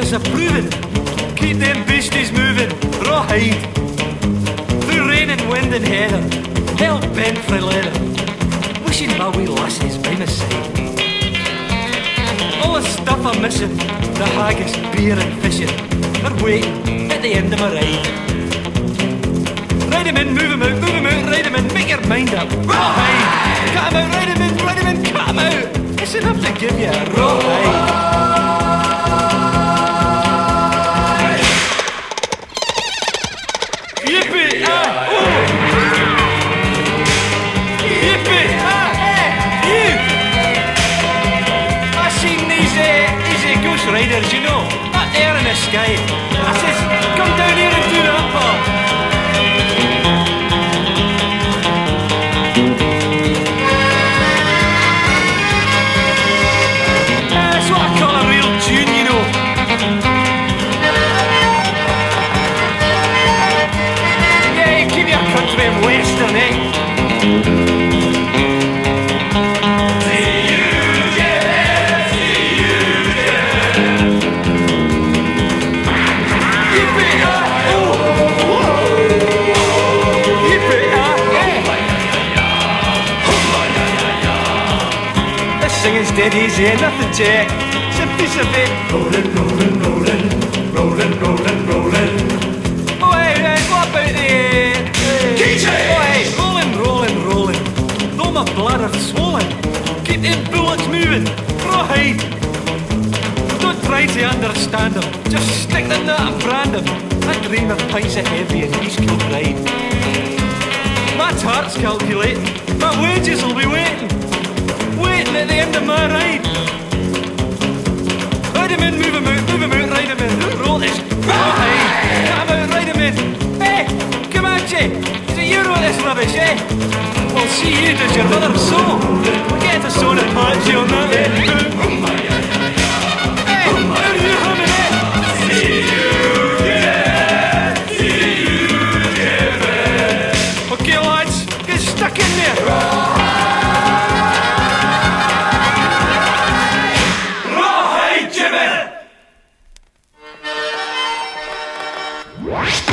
disapproving. Keep them beasties moving, rawhide. Through rain and wind and heather, hell bent for leather. Wishing my wee lassie's by my side. All the stuff I'm missing, the haggis, beer and fishing, they're waiting at the end of my ride. Ride him in, move him out, move him out, ride him in, make your mind up. Rawhide! Cut him out, ride him in, ride him in, cut him out! It's enough to give you a rawhide. Riders, you know, up there in the sky. I says, come down here and do that part. Singing's dead easy, eh? nothing to it. It's a piece of it. Rolling, rolling, rolling, rolling, rolling, rolling. Oh, hey, hey, what about the... Uh, DJ! Oh, hey, rolling, rolling, rolling. Though my bladder's swollen, keep them bullets moving. Rawhide. Don't try to understand them. Just stick them there and brand them. I dream of pints of heavy in East Kilbride. My tart's calculating. My wages will be waiting. At the end of my ride. Ride him in, move him out, move him out, ride him in. Wrote this? Rawhide. Him out, ride him in. Hey, come on, Jay. So you wrote this rubbish, eh? Well, see you does your mother so. Get a soda patchy on that, eh? What?